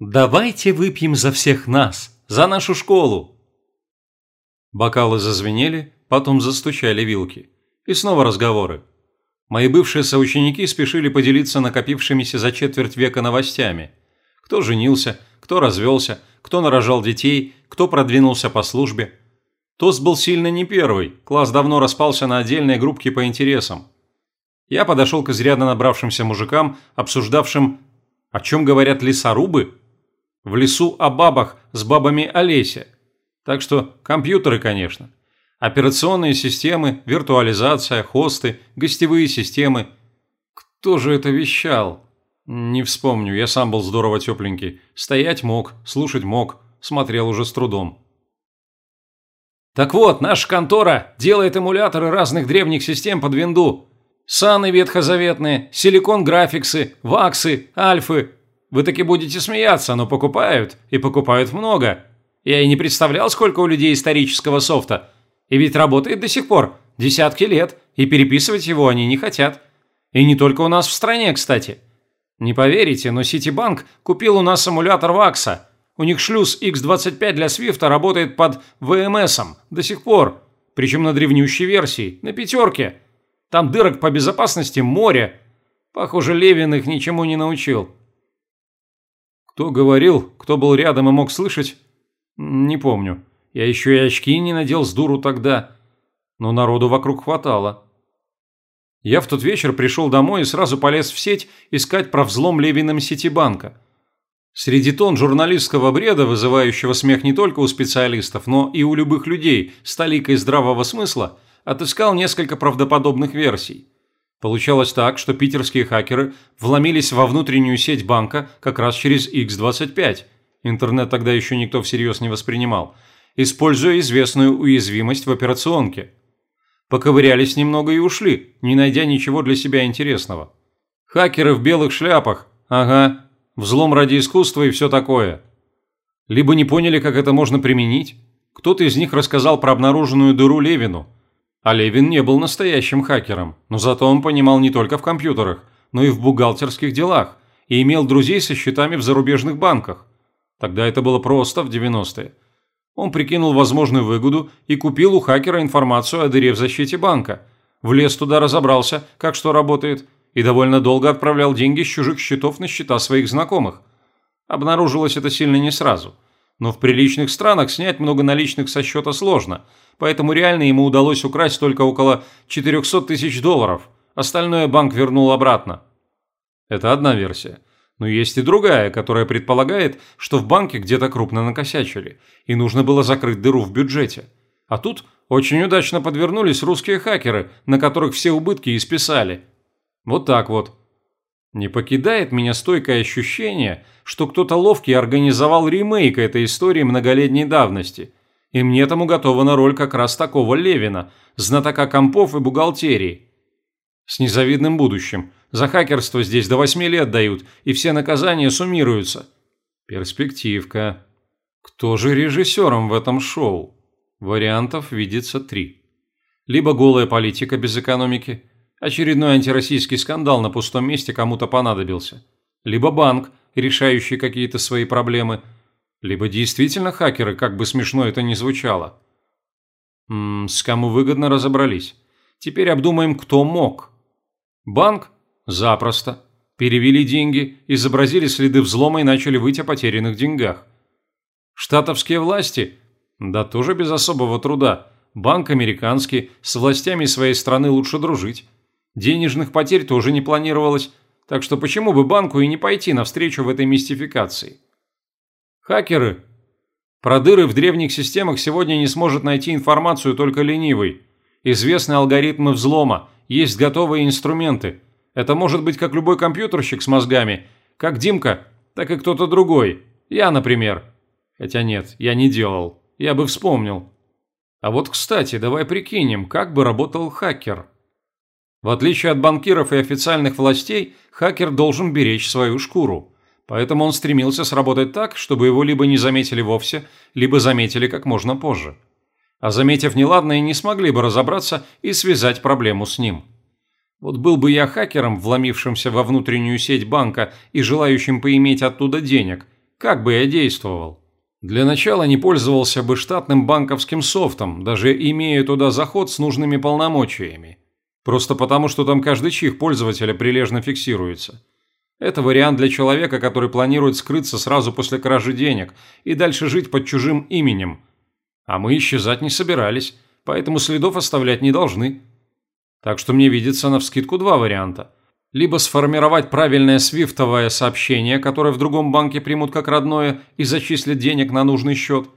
Давайте выпьем за всех нас, за нашу школу. Бокалы зазвенели, потом застучали вилки. И снова разговоры. Мои бывшие соученики спешили поделиться накопившимися за четверть века новостями. Кто женился, кто развелся, кто нарожал детей, кто продвинулся по службе. Тост был сильно не первый, класс давно распался на отдельные группки по интересам. Я подошел к изрядно набравшимся мужикам, обсуждавшим, о чем говорят лесорубы, в лесу о бабах с бабами Олеся. Так что компьютеры, конечно. Операционные системы, виртуализация, хосты, гостевые системы. Кто же это вещал? Не вспомню, я сам был здорово тепленький. Стоять мог, слушать мог, смотрел уже с трудом. Так вот, наша контора делает эмуляторы разных древних систем под винду. Саны ветхозаветные, силикон-графиксы, ваксы, альфы, вы таки будете смеяться, но покупают, и покупают много. Я и не представлял, сколько у людей исторического софта. И ведь работает до сих пор, десятки лет, и переписывать его они не хотят. И не только у нас в стране, кстати. Не поверите, но Ситибанк купил у нас эмулятор Вакса. У них шлюз X25 для Свифта работает под ВМСом до сих пор. Причем на древнющей версии, на пятерке. Там дырок по безопасности море. Похоже, Левин их ничему не научил. Кто говорил, кто был рядом и мог слышать? Не помню. Я еще и очки не надел с дуру тогда. Но народу вокруг хватало. Я в тот вечер пришел домой и сразу полез в сеть искать про взлом Левиным Ситибанка. Среди тон журналистского бреда, вызывающего смех не только у специалистов, но и у любых людей с толикой здравого смысла, отыскал несколько правдоподобных версий. Получалось так, что питерские хакеры вломились во внутреннюю сеть банка как раз через X25. Интернет тогда еще никто всерьез не воспринимал. Используя известную уязвимость в операционке. Поковырялись немного и ушли, не найдя ничего для себя интересного. Хакеры в белых шляпах. Ага. Взлом ради искусства и все такое. Либо не поняли, как это можно применить. Кто-то из них рассказал про обнаруженную дыру Левину – а Левин не был настоящим хакером, но зато он понимал не только в компьютерах, но и в бухгалтерских делах, и имел друзей со счетами в зарубежных банках. Тогда это было просто в 90-е. Он прикинул возможную выгоду и купил у хакера информацию о дыре в защите банка. Влез туда, разобрался, как что работает, и довольно долго отправлял деньги с чужих счетов на счета своих знакомых. Обнаружилось это сильно не сразу. Но в приличных странах снять много наличных со счета сложно – поэтому реально ему удалось украсть только около 400 тысяч долларов. Остальное банк вернул обратно. Это одна версия. Но есть и другая, которая предполагает, что в банке где-то крупно накосячили, и нужно было закрыть дыру в бюджете. А тут очень удачно подвернулись русские хакеры, на которых все убытки и списали. Вот так вот. Не покидает меня стойкое ощущение, что кто-то ловкий организовал ремейк этой истории многолетней давности – и мне тому готова роль как раз такого Левина, знатока компов и бухгалтерии. С незавидным будущим. За хакерство здесь до восьми лет дают, и все наказания суммируются. Перспективка. Кто же режиссером в этом шоу? Вариантов видится три. Либо голая политика без экономики, очередной антироссийский скандал на пустом месте кому-то понадобился. Либо банк, решающий какие-то свои проблемы – либо действительно хакеры, как бы смешно это ни звучало. Ммм, с кому выгодно разобрались. Теперь обдумаем, кто мог. Банк? Запросто. Перевели деньги, изобразили следы взлома и начали выть о потерянных деньгах. Штатовские власти? Да тоже без особого труда. Банк американский, с властями своей страны лучше дружить. Денежных потерь тоже не планировалось, так что почему бы банку и не пойти навстречу в этой мистификации? Хакеры. Про дыры в древних системах сегодня не сможет найти информацию только ленивый. Известны алгоритмы взлома, есть готовые инструменты. Это может быть как любой компьютерщик с мозгами, как Димка, так и кто-то другой. Я, например. Хотя нет, я не делал. Я бы вспомнил. А вот, кстати, давай прикинем, как бы работал хакер. В отличие от банкиров и официальных властей, хакер должен беречь свою шкуру. Поэтому он стремился сработать так, чтобы его либо не заметили вовсе, либо заметили как можно позже. А заметив неладное, не смогли бы разобраться и связать проблему с ним. Вот был бы я хакером, вломившимся во внутреннюю сеть банка и желающим поиметь оттуда денег, как бы я действовал? Для начала не пользовался бы штатным банковским софтом, даже имея туда заход с нужными полномочиями. Просто потому, что там каждый чих пользователя прилежно фиксируется. Это вариант для человека, который планирует скрыться сразу после кражи денег и дальше жить под чужим именем. А мы исчезать не собирались, поэтому следов оставлять не должны. Так что мне видится навскидку два варианта. Либо сформировать правильное свифтовое сообщение, которое в другом банке примут как родное и зачислят денег на нужный счет.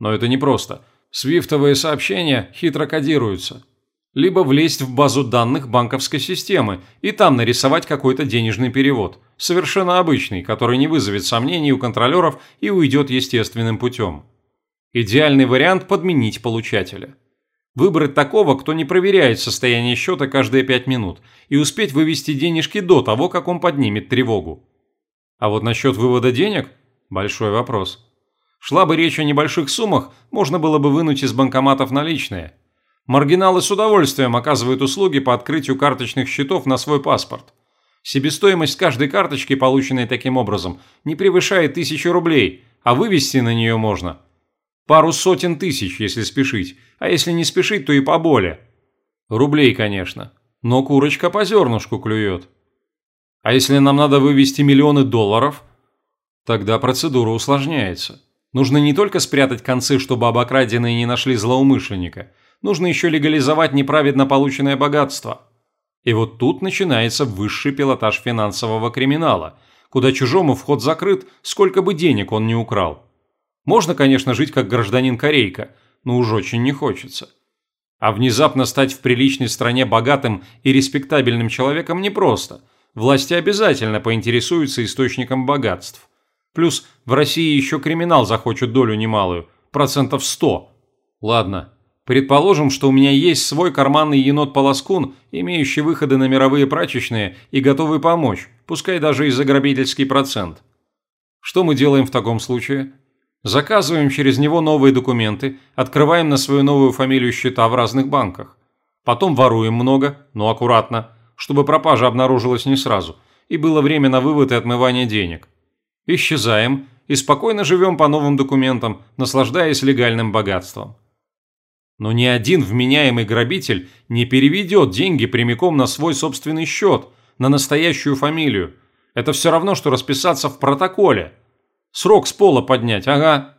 Но это непросто. Свифтовые сообщения хитро кодируются либо влезть в базу данных банковской системы и там нарисовать какой-то денежный перевод, совершенно обычный, который не вызовет сомнений у контролеров и уйдет естественным путем. Идеальный вариант – подменить получателя. Выбрать такого, кто не проверяет состояние счета каждые 5 минут, и успеть вывести денежки до того, как он поднимет тревогу. А вот насчет вывода денег – большой вопрос. Шла бы речь о небольших суммах, можно было бы вынуть из банкоматов наличные – Маргиналы с удовольствием оказывают услуги по открытию карточных счетов на свой паспорт. Себестоимость каждой карточки, полученной таким образом, не превышает тысячи рублей, а вывести на нее можно пару сотен тысяч, если спешить, а если не спешить, то и поболее. Рублей, конечно, но курочка по зернышку клюет. А если нам надо вывести миллионы долларов, тогда процедура усложняется. Нужно не только спрятать концы, чтобы обокраденные не нашли злоумышленника – нужно еще легализовать неправедно полученное богатство. И вот тут начинается высший пилотаж финансового криминала, куда чужому вход закрыт, сколько бы денег он не украл. Можно, конечно, жить как гражданин Корейка, но уж очень не хочется. А внезапно стать в приличной стране богатым и респектабельным человеком непросто. Власти обязательно поинтересуются источником богатств. Плюс в России еще криминал захочет долю немалую, процентов 100. Ладно, Предположим, что у меня есть свой карманный енот-полоскун, имеющий выходы на мировые прачечные и готовый помочь, пускай даже и за грабительский процент. Что мы делаем в таком случае? Заказываем через него новые документы, открываем на свою новую фамилию счета в разных банках. Потом воруем много, но аккуратно, чтобы пропажа обнаружилась не сразу, и было время на вывод и отмывание денег. Исчезаем и спокойно живем по новым документам, наслаждаясь легальным богатством. Но ни один вменяемый грабитель не переведет деньги прямиком на свой собственный счет, на настоящую фамилию. Это все равно, что расписаться в протоколе. Срок с пола поднять, ага.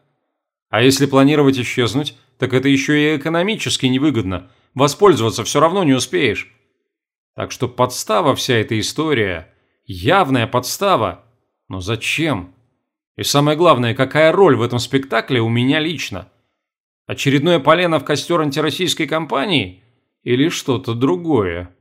А если планировать исчезнуть, так это еще и экономически невыгодно. Воспользоваться все равно не успеешь. Так что подстава вся эта история. Явная подстава. Но зачем? И самое главное, какая роль в этом спектакле у меня лично? Очередное полено в костер антироссийской кампании? Или что-то другое?